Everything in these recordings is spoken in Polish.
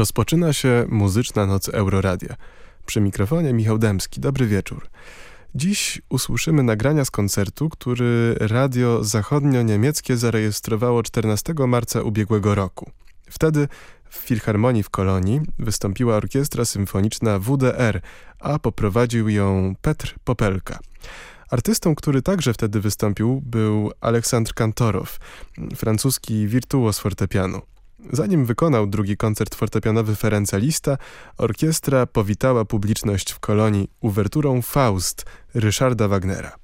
Rozpoczyna się muzyczna noc Euroradia. Przy mikrofonie Michał Dębski. Dobry wieczór. Dziś usłyszymy nagrania z koncertu, który radio zachodnio-niemieckie zarejestrowało 14 marca ubiegłego roku. Wtedy w Filharmonii w Kolonii wystąpiła orkiestra symfoniczna WDR, a poprowadził ją Petr Popelka. Artystą, który także wtedy wystąpił był Aleksandr Kantorow, francuski wirtuoz fortepianu. Zanim wykonał drugi koncert fortepianowy Ferenca Lista, orkiestra powitała publiczność w kolonii uwerturą Faust Ryszarda Wagnera.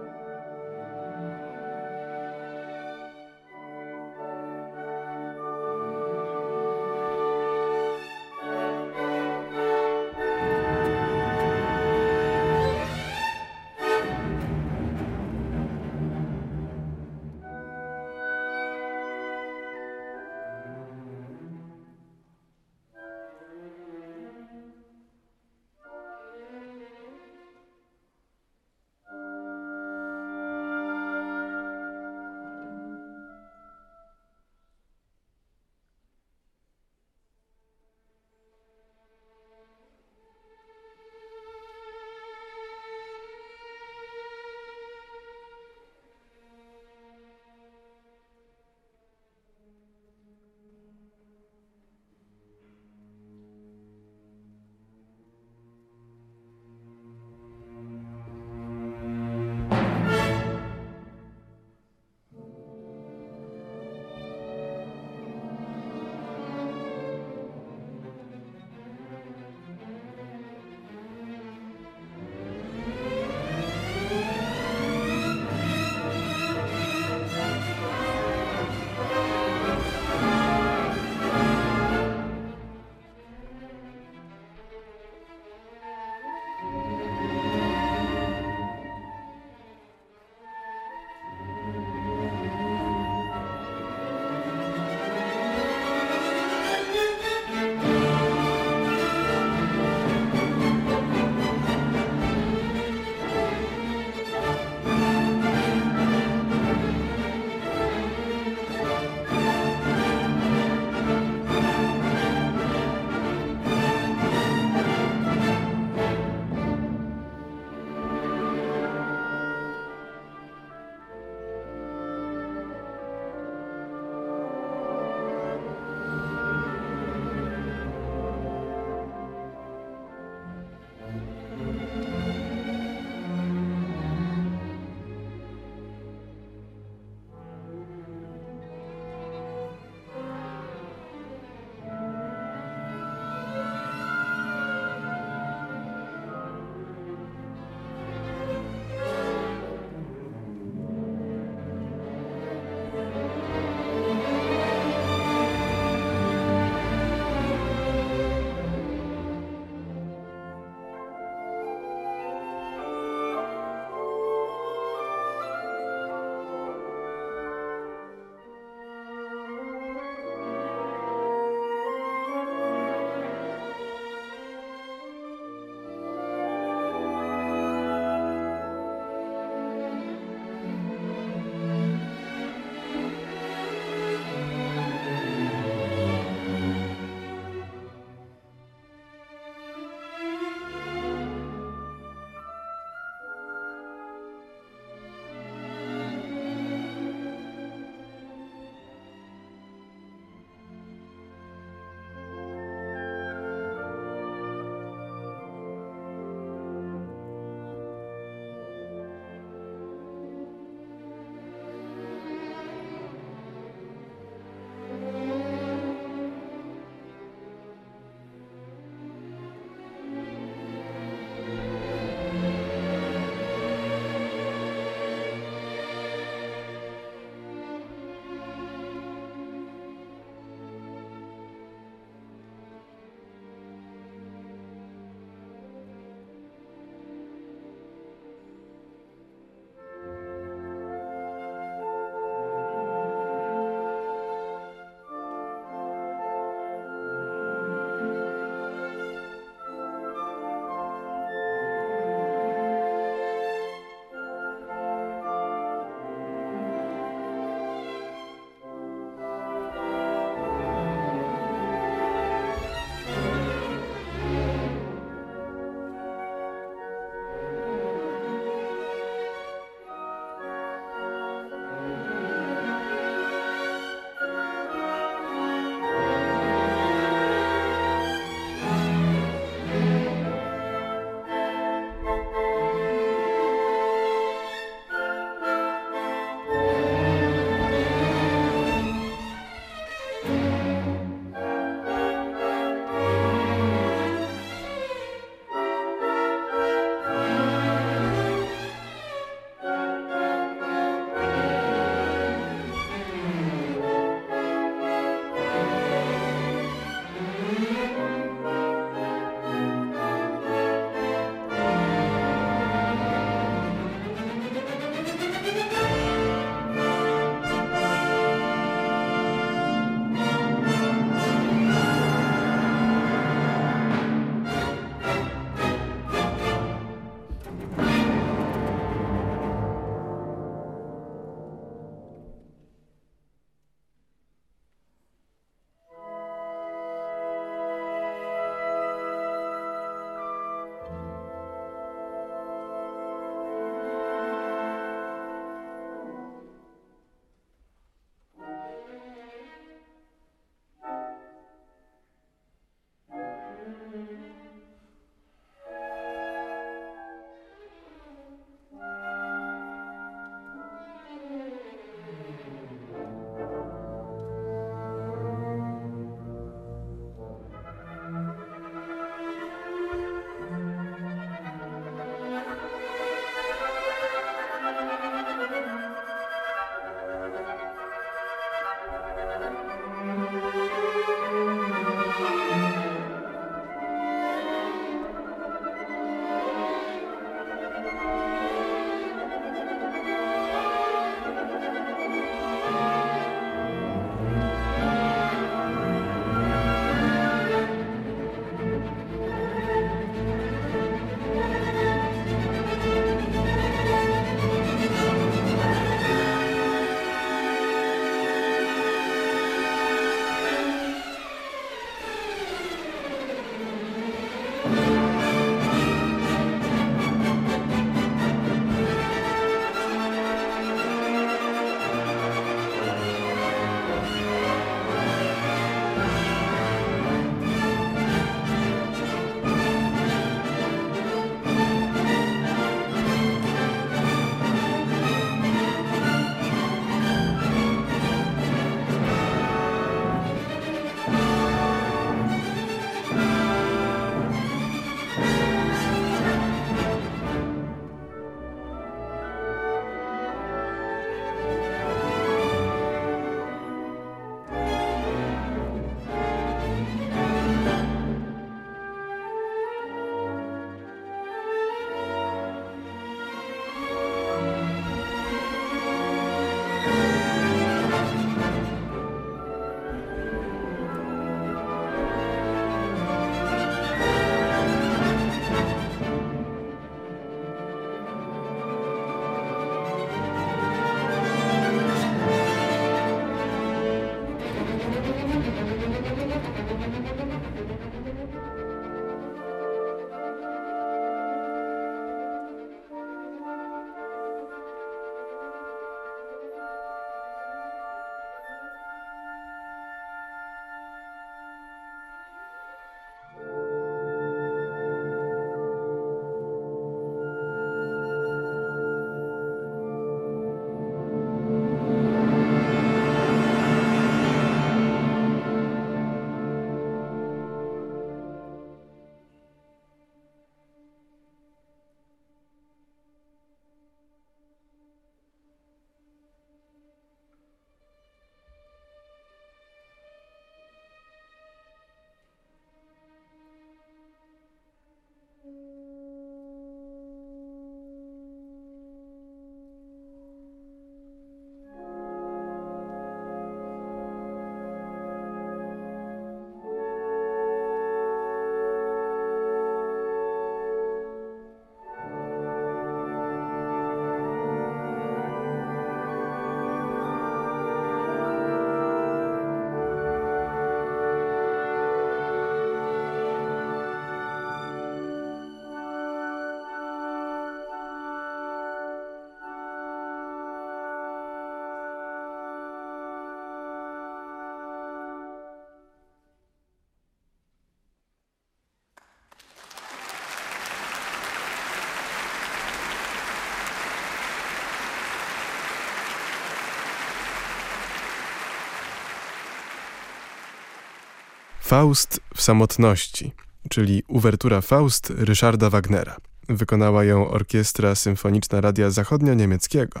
Faust w samotności, czyli uwertura Faust Ryszarda Wagnera. Wykonała ją Orkiestra Symfoniczna Radia Zachodnio-Niemieckiego.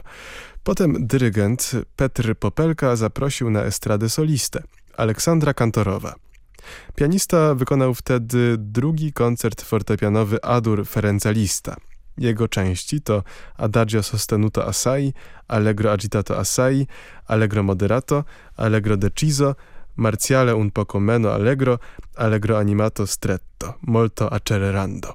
Potem dyrygent Petr Popelka zaprosił na estradę solistę Aleksandra Kantorowa. Pianista wykonał wtedy drugi koncert fortepianowy Adur Ferencalista. Jego części to Adagio sostenuto assai, Allegro agitato assai, Allegro moderato, Allegro deciso, Marziale un poco meno allegro, Allegro animato stretto, molto accelerando.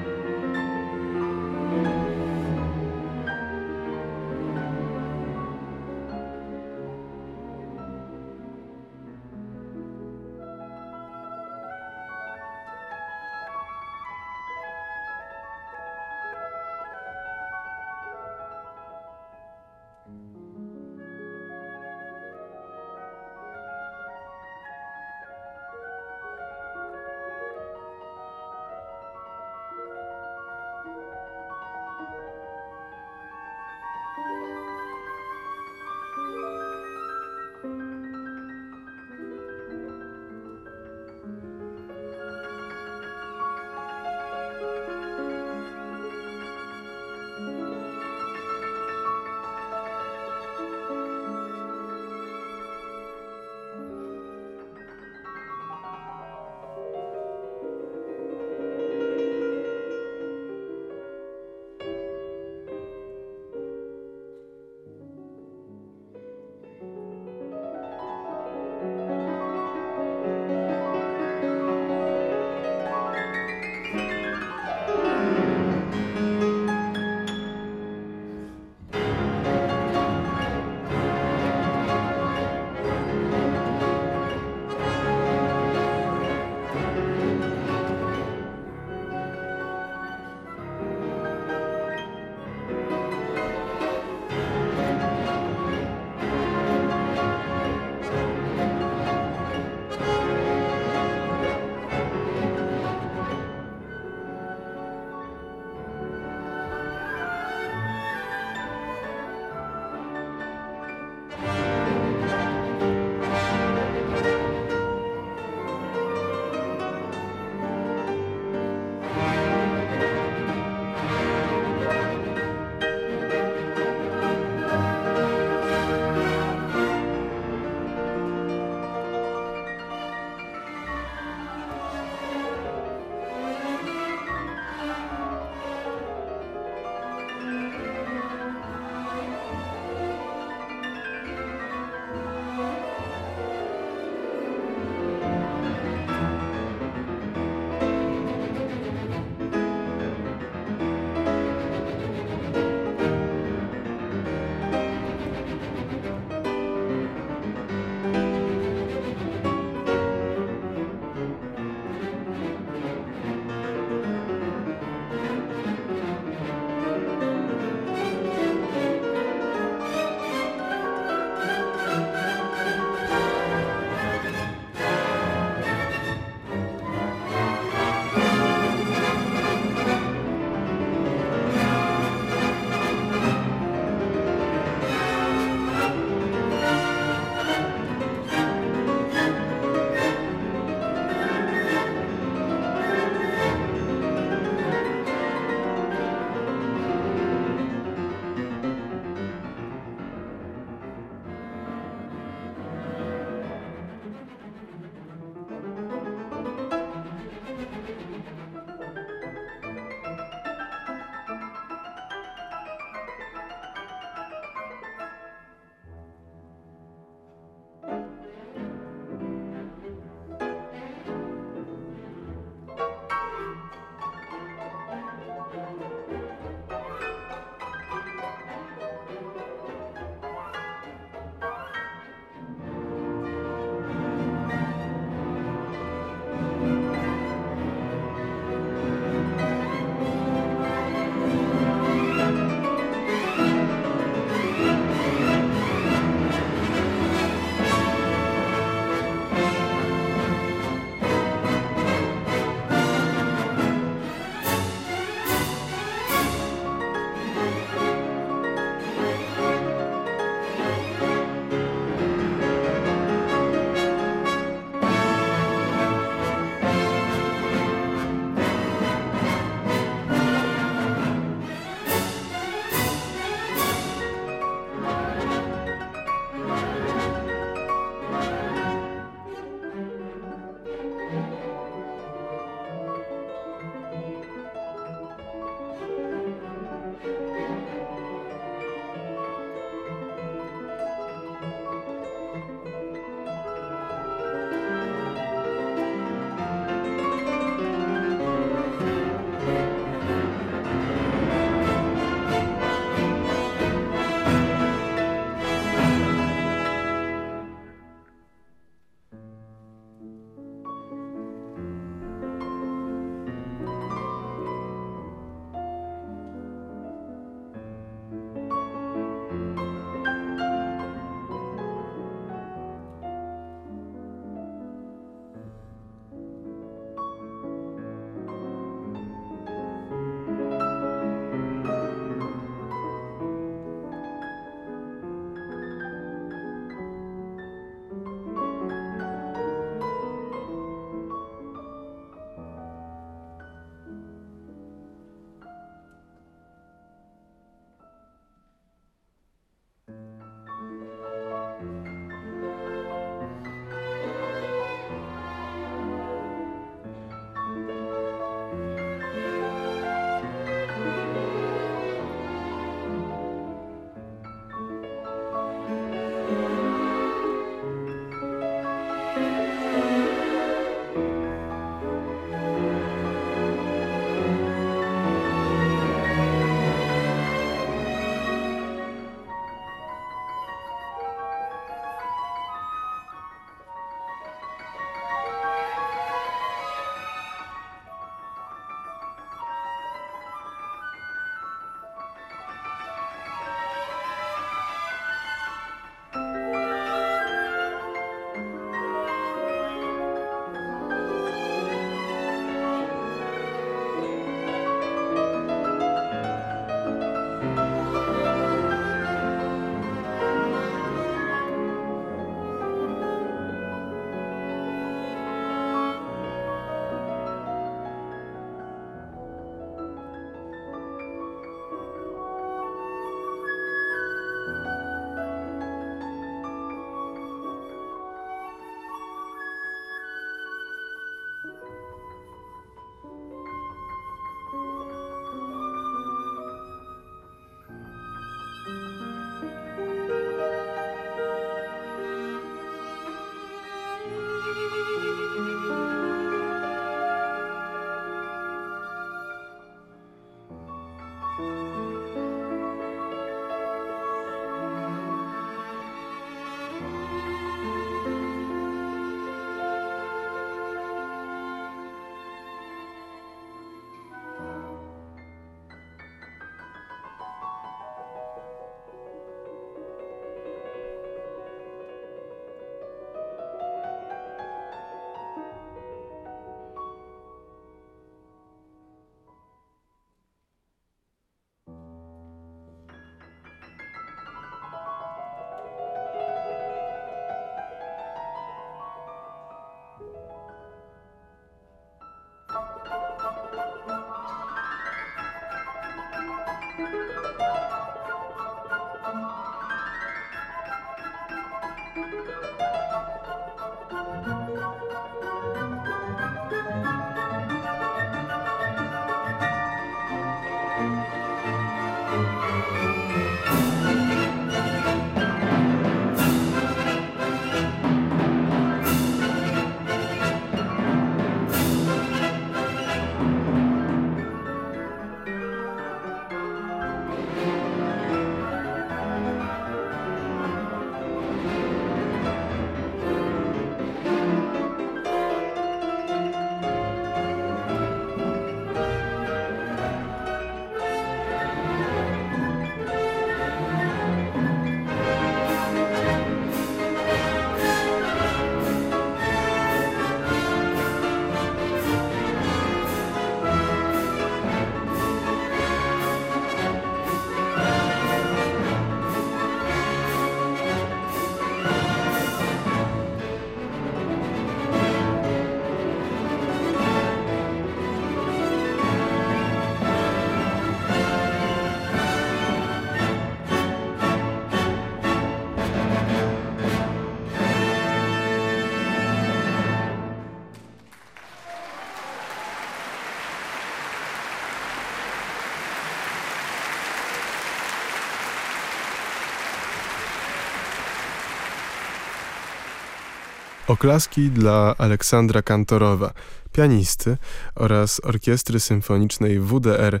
Oklaski dla Aleksandra Kantorowa, pianisty oraz Orkiestry Symfonicznej WDR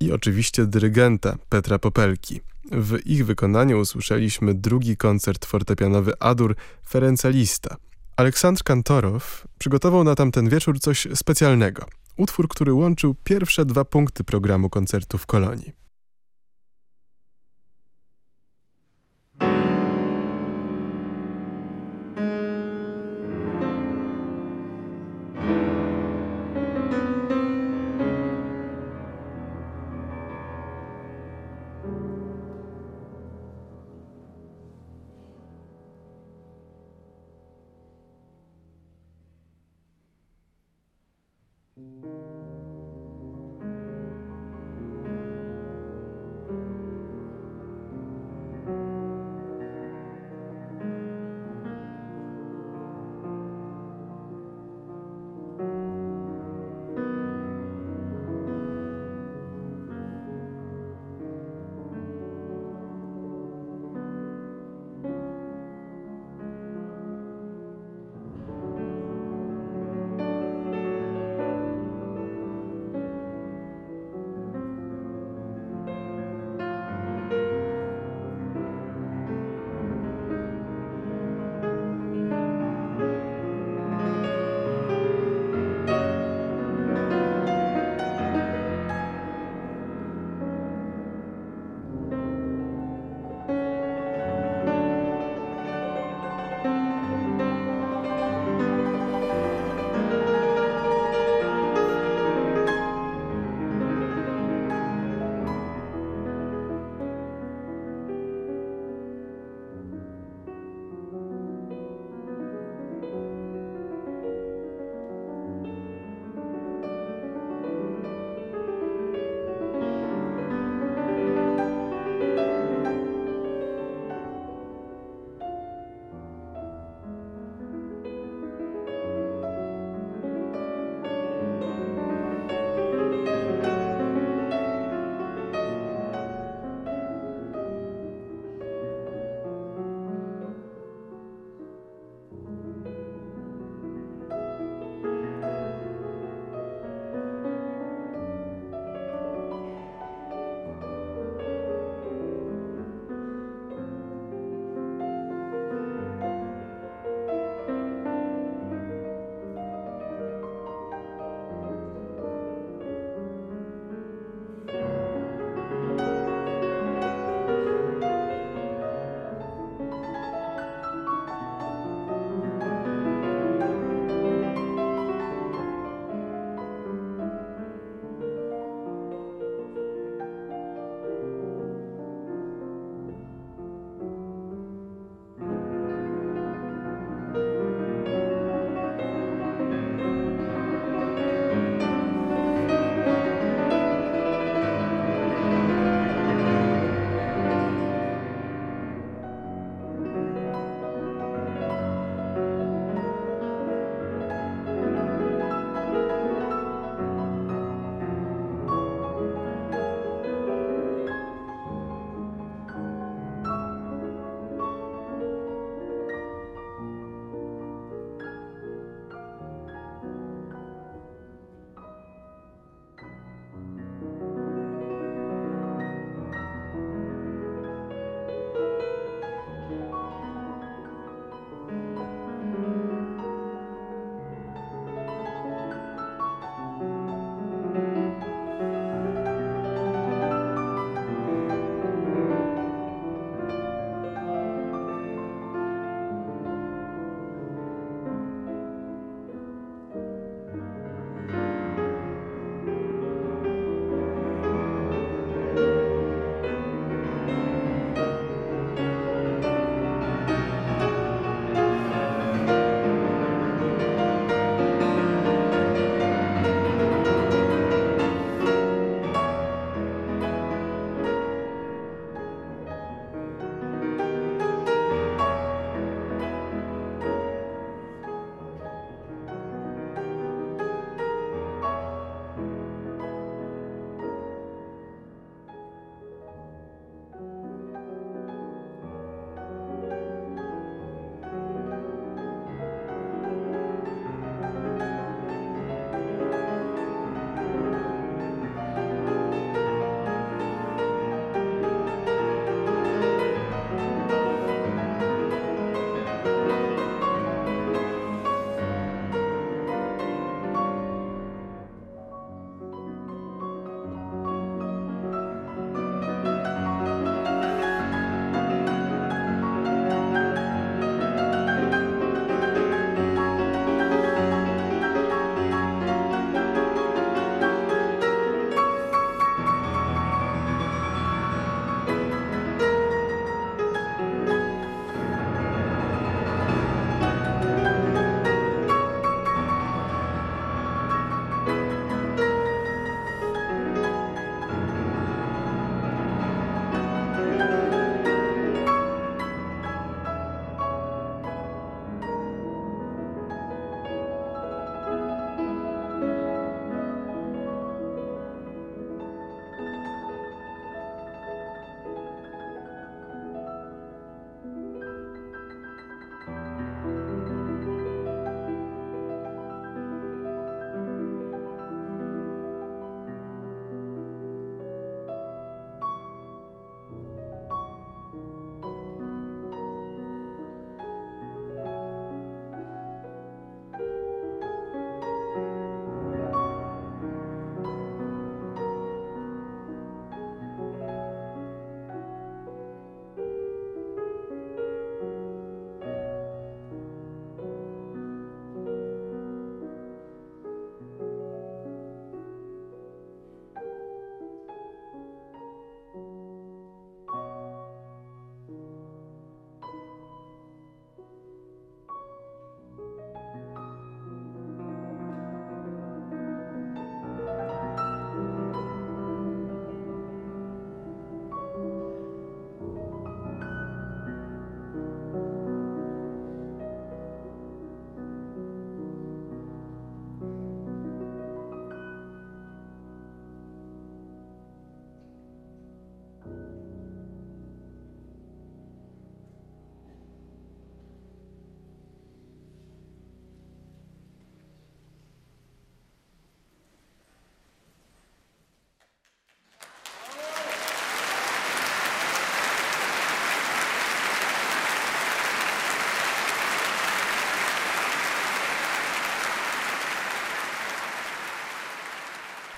i oczywiście dyrygenta Petra Popelki. W ich wykonaniu usłyszeliśmy drugi koncert fortepianowy Adur Ferenca Lista. Aleksandr Kantorow przygotował na tamten wieczór coś specjalnego. Utwór, który łączył pierwsze dwa punkty programu koncertu w Kolonii.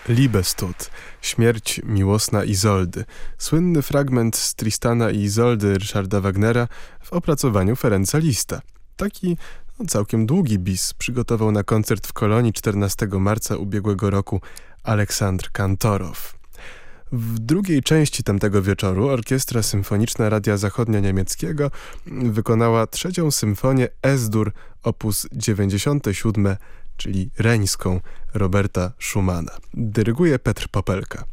Liebestod, śmierć miłosna Izoldy, słynny fragment z Tristana i Izoldy Ryszarda Wagnera w opracowaniu Ferenca Lista. Taki no, całkiem długi bis przygotował na koncert w Kolonii 14 marca ubiegłego roku Aleksandr Kantorow. W drugiej części tamtego wieczoru Orkiestra Symfoniczna Radia Zachodnio-Niemieckiego wykonała trzecią symfonię S-dur op. 97 czyli reńską Roberta Schumana. Dyryguje Petr Popelka.